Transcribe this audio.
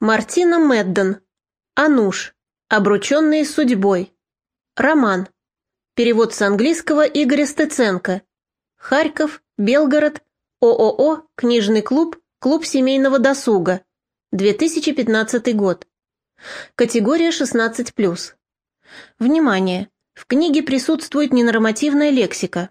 Мартина Медден. Ануш. Обрученные судьбой. Роман. Перевод с английского Игоря Стеценко. Харьков, Белгород, ООО «Книжный клуб», Клуб семейного досуга. 2015 год. Категория 16+. Внимание! В книге присутствует ненормативная лексика.